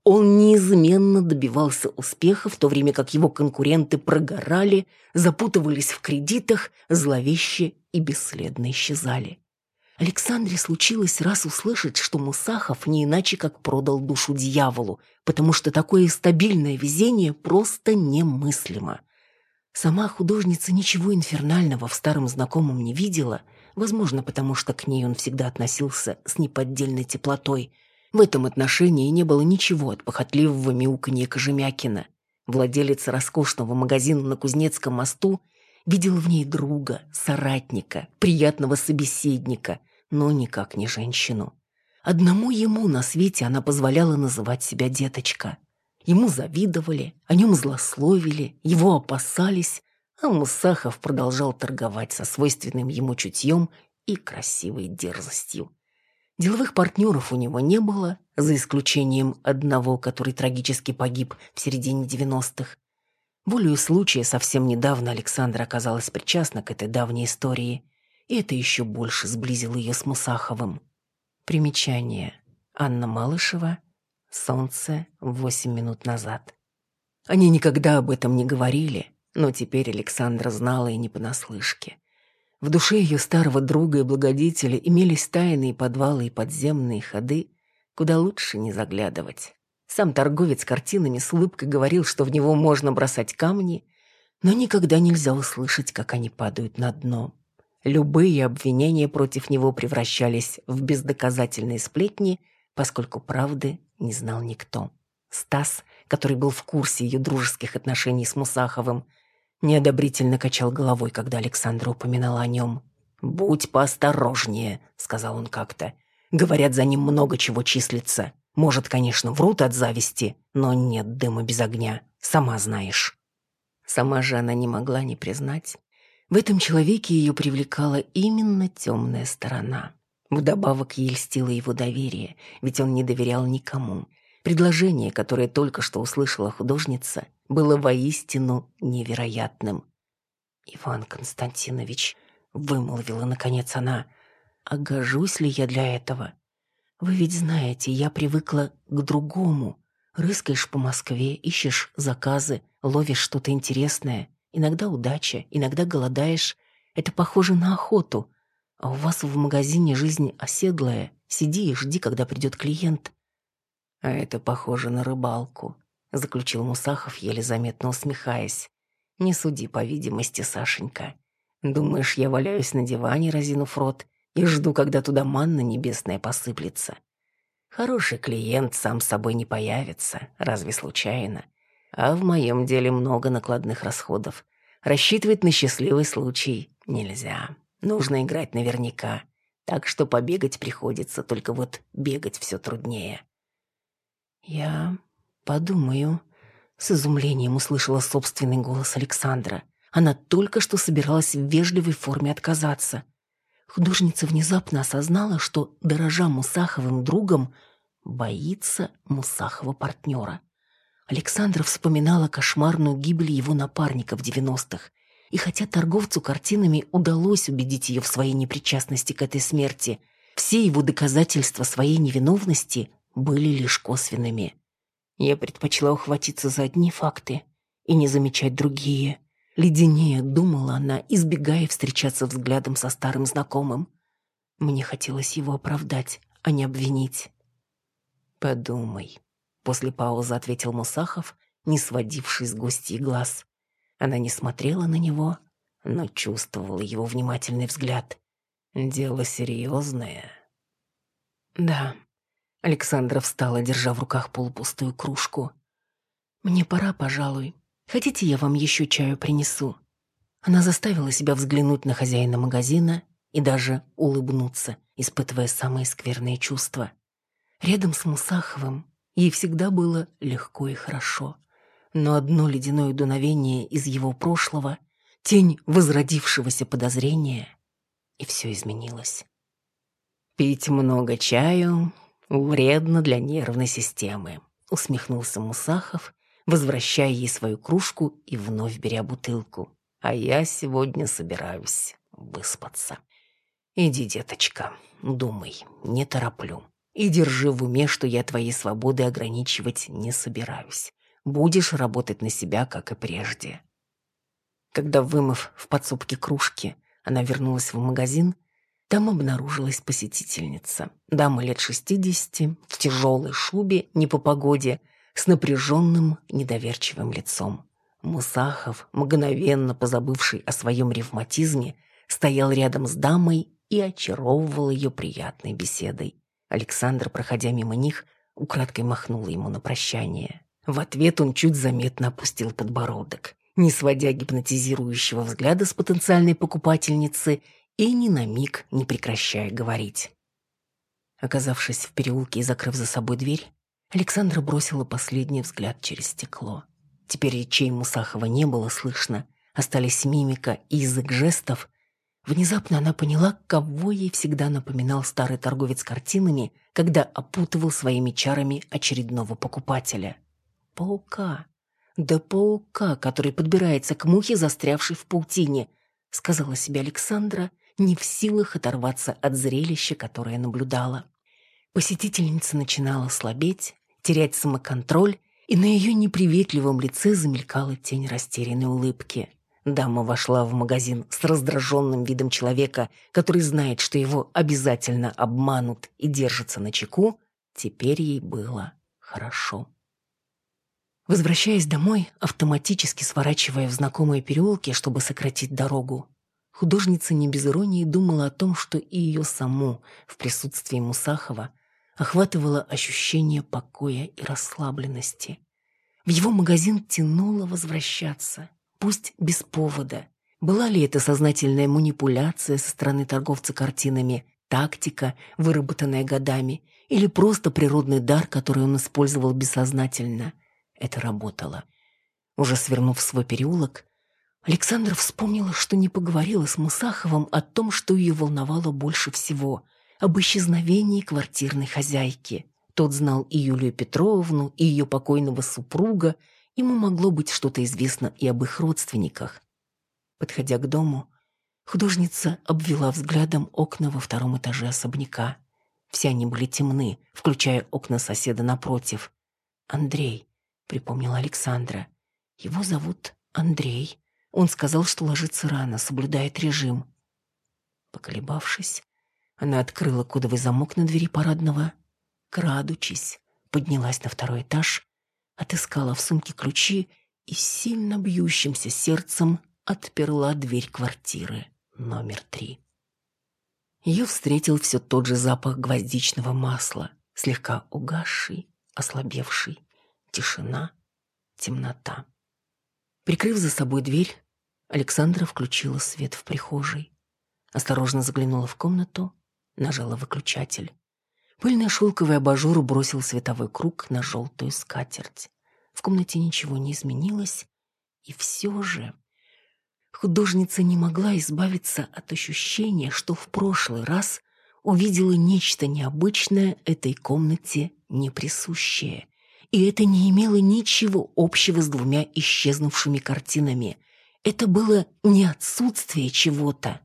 Speaker 1: Он неизменно добивался успеха, в то время как его конкуренты прогорали, запутывались в кредитах, зловеще и бесследно исчезали. Александре случилось раз услышать, что Мусахов не иначе как продал душу дьяволу, потому что такое стабильное везение просто немыслимо. Сама художница ничего инфернального в старом знакомом не видела, возможно, потому что к ней он всегда относился с неподдельной теплотой. В этом отношении не было ничего от похотливого мяуканья Кожемякина. Владелец роскошного магазина на Кузнецком мосту видел в ней друга, соратника, приятного собеседника, но никак не женщину. Одному ему на свете она позволяла называть себя деточка – Ему завидовали, о нем злословили, его опасались, а Мусахов продолжал торговать со свойственным ему чутьем и красивой дерзостью. Деловых партнеров у него не было, за исключением одного, который трагически погиб в середине девяностых. Волею случая совсем недавно Александра оказалась причастна к этой давней истории, и это еще больше сблизило ее с Мусаховым. Примечание. Анна Малышева – Солнце восемь минут назад. Они никогда об этом не говорили, но теперь Александра знала и не понаслышке. В душе ее старого друга и благодетеля имелись тайные подвалы и подземные ходы, куда лучше не заглядывать. Сам торговец картинами с улыбкой говорил, что в него можно бросать камни, но никогда нельзя услышать, как они падают на дно. Любые обвинения против него превращались в бездоказательные сплетни, поскольку правды не знал никто. Стас, который был в курсе ее дружеских отношений с Мусаховым, неодобрительно качал головой, когда Александра упоминала о нем. «Будь поосторожнее», — сказал он как-то. «Говорят, за ним много чего числится. Может, конечно, врут от зависти, но нет дыма без огня, сама знаешь». Сама же она не могла не признать. В этом человеке ее привлекала именно темная сторона. Вдобавок ей льстило его доверие, ведь он не доверял никому. Предложение, которое только что услышала художница, было воистину невероятным. «Иван Константинович», — вымолвила наконец она, — «а гожусь ли я для этого? Вы ведь знаете, я привыкла к другому. Рыскаешь по Москве, ищешь заказы, ловишь что-то интересное. Иногда удача, иногда голодаешь. Это похоже на охоту. А у вас в магазине жизнь оседлая. Сиди и жди, когда придет клиент. А это похоже на рыбалку, заключил Мусахов, еле заметно усмехаясь. Не суди по видимости, Сашенька. Думаешь, я валяюсь на диване, разинув рот, и жду, когда туда манна небесная посыплется? Хороший клиент сам собой не появится, разве случайно? А в моем деле много накладных расходов. Рассчитывать на счастливый случай нельзя. Нужно играть наверняка, так что побегать приходится, только вот бегать все труднее. «Я подумаю», — с изумлением услышала собственный голос Александра. Она только что собиралась в вежливой форме отказаться. Художница внезапно осознала, что, дорожа Мусаховым другом, боится Мусахова партнера. Александра вспоминала кошмарную гибель его напарника в 90-х. И хотя торговцу картинами удалось убедить ее в своей непричастности к этой смерти, все его доказательства своей невиновности были лишь косвенными. Я предпочла ухватиться за одни факты и не замечать другие. Леденее думала она, избегая встречаться взглядом со старым знакомым. Мне хотелось его оправдать, а не обвинить. «Подумай», — после паузы ответил Мусахов, не сводивший с гостей глаз. Она не смотрела на него, но чувствовала его внимательный взгляд. «Дело серьезное». «Да». Александра встала, держа в руках полупустую кружку. «Мне пора, пожалуй. Хотите, я вам еще чаю принесу?» Она заставила себя взглянуть на хозяина магазина и даже улыбнуться, испытывая самые скверные чувства. Рядом с Мусаховым ей всегда было легко и хорошо. Но одно ледяное дуновение из его прошлого, тень возродившегося подозрения, и все изменилось. «Пить много чаю вредно для нервной системы», усмехнулся Мусахов, возвращая ей свою кружку и вновь беря бутылку. «А я сегодня собираюсь выспаться. Иди, деточка, думай, не тороплю. И держи в уме, что я твоей свободы ограничивать не собираюсь. Будешь работать на себя, как и прежде. Когда, вымыв в подсобке кружки, она вернулась в магазин, там обнаружилась посетительница. Дама лет шестидесяти, в тяжелой шубе, не по погоде, с напряженным, недоверчивым лицом. Мусахов, мгновенно позабывший о своем ревматизме, стоял рядом с дамой и очаровывал ее приятной беседой. Александр, проходя мимо них, украдкой махнула ему на прощание. В ответ он чуть заметно опустил подбородок, не сводя гипнотизирующего взгляда с потенциальной покупательницы и ни на миг не прекращая говорить. Оказавшись в переулке и закрыв за собой дверь, Александра бросила последний взгляд через стекло. Теперь речей Мусахова не было слышно, остались мимика и язык жестов, Внезапно она поняла, кого ей всегда напоминал старый торговец картинами, когда опутывал своими чарами очередного покупателя. «Паука. Да паука, который подбирается к мухе, застрявшей в паутине», сказала себе Александра, не в силах оторваться от зрелища, которое наблюдала. Посетительница начинала слабеть, терять самоконтроль, и на ее неприветливом лице замелькала тень растерянной улыбки. Дама вошла в магазин с раздраженным видом человека, который знает, что его обязательно обманут и держится на чеку. Теперь ей было хорошо. Возвращаясь домой, автоматически сворачивая в знакомые переулки, чтобы сократить дорогу, художница не без иронии думала о том, что и ее саму в присутствии Мусахова охватывало ощущение покоя и расслабленности. В его магазин тянуло возвращаться – пусть без повода. Была ли это сознательная манипуляция со стороны торговца картинами, тактика, выработанная годами, или просто природный дар, который он использовал бессознательно? Это работало. Уже свернув свой переулок, Александра вспомнила, что не поговорила с Мусаховым о том, что ее волновало больше всего – об исчезновении квартирной хозяйки. Тот знал и Юлию Петровну, и ее покойного супруга, Ему могло быть что-то известно и об их родственниках. Подходя к дому, художница обвела взглядом окна во втором этаже особняка. Все они были темны, включая окна соседа напротив. «Андрей», — припомнила Александра. «Его зовут Андрей. Он сказал, что ложится рано, соблюдает режим». Поколебавшись, она открыла кодовый замок на двери парадного, крадучись, поднялась на второй этаж отыскала в сумке ключи и сильно бьющимся сердцем отперла дверь квартиры номер три. Ее встретил все тот же запах гвоздичного масла, слегка угасший, ослабевший, тишина, темнота. Прикрыв за собой дверь, Александра включила свет в прихожей. Осторожно заглянула в комнату, нажала выключатель. Пыльный шелковый абажур бросил световой круг на желтую скатерть. В комнате ничего не изменилось, и все же... Художница не могла избавиться от ощущения, что в прошлый раз увидела нечто необычное этой комнате неприсущее. И это не имело ничего общего с двумя исчезнувшими картинами. Это было не отсутствие чего-то,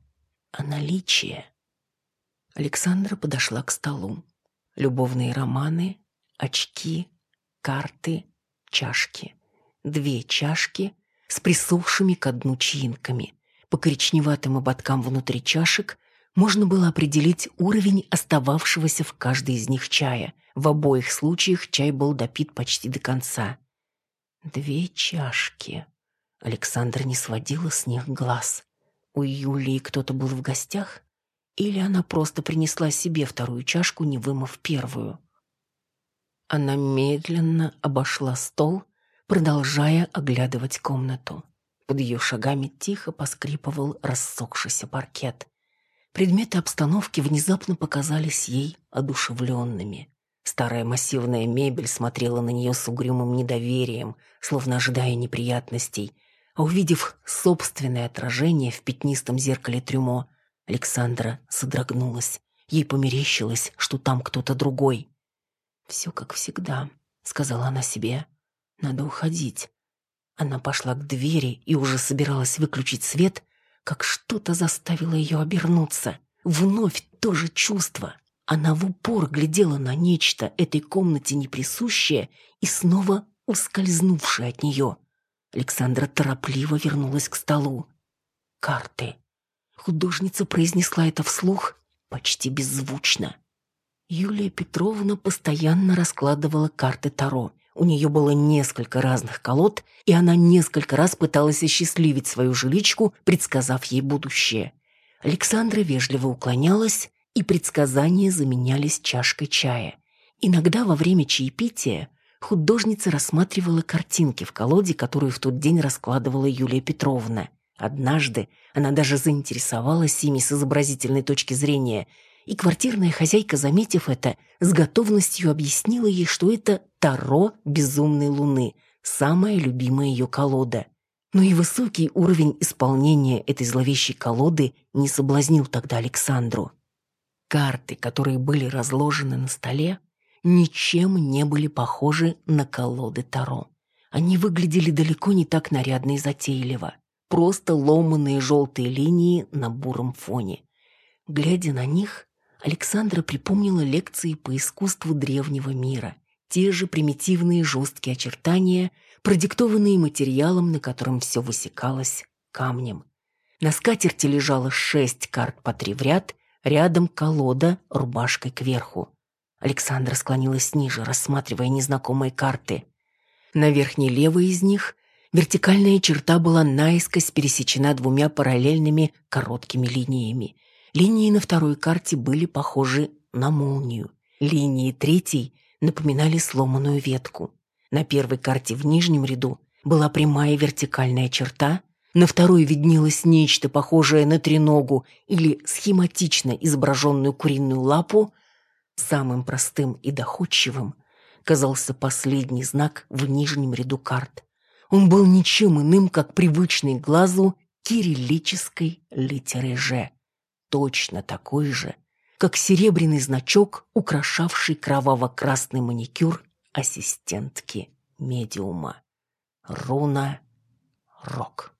Speaker 1: а наличие. Александра подошла к столу. Любовные романы, очки, карты, чашки. Две чашки с присохшими ко дну чаинками. По коричневатым ободкам внутри чашек можно было определить уровень остававшегося в каждой из них чая. В обоих случаях чай был допит почти до конца. Две чашки. Александр не сводила с них глаз. У Юлии кто-то был в гостях? Или она просто принесла себе вторую чашку, не вымыв первую? Она медленно обошла стол, продолжая оглядывать комнату. Под ее шагами тихо поскрипывал рассохшийся паркет. Предметы обстановки внезапно показались ей одушевленными. Старая массивная мебель смотрела на нее с угрюмым недоверием, словно ожидая неприятностей, а увидев собственное отражение в пятнистом зеркале трюмо, Александра содрогнулась. Ей померещилось, что там кто-то другой. «Все как всегда», — сказала она себе. «Надо уходить». Она пошла к двери и уже собиралась выключить свет, как что-то заставило ее обернуться. Вновь то же чувство. Она в упор глядела на нечто этой комнате неприсущее и снова ускользнувшее от нее. Александра торопливо вернулась к столу. «Карты». Художница произнесла это вслух почти беззвучно. Юлия Петровна постоянно раскладывала карты Таро. У нее было несколько разных колод, и она несколько раз пыталась осчастливить свою жиличку, предсказав ей будущее. Александра вежливо уклонялась, и предсказания заменялись чашкой чая. Иногда во время чаепития художница рассматривала картинки в колоде, которую в тот день раскладывала Юлия Петровна. Однажды она даже заинтересовалась ими с изобразительной точки зрения, и квартирная хозяйка, заметив это, с готовностью объяснила ей, что это Таро безумной луны, самая любимая ее колода. Но и высокий уровень исполнения этой зловещей колоды не соблазнил тогда Александру. Карты, которые были разложены на столе, ничем не были похожи на колоды Таро. Они выглядели далеко не так нарядно и затейливо просто ломаные желтые линии на буром фоне. Глядя на них, Александра припомнила лекции по искусству древнего мира, те же примитивные жесткие очертания, продиктованные материалом, на котором все высекалось камнем. На скатерти лежало шесть карт по три в ряд, рядом колода рубашкой кверху. Александра склонилась ниже, рассматривая незнакомые карты. На верхней левой из них Вертикальная черта была наискось пересечена двумя параллельными короткими линиями. Линии на второй карте были похожи на молнию. Линии третьей напоминали сломанную ветку. На первой карте в нижнем ряду была прямая вертикальная черта, на второй виднелось нечто похожее на треногу или схематично изображенную куриную лапу. Самым простым и доходчивым казался последний знак в нижнем ряду карт. Он был ничем иным, как привычный глазу кириллической литеры «Ж», точно такой же, как серебряный значок, украшавший кроваво-красный маникюр ассистентки медиума. Руна Рок.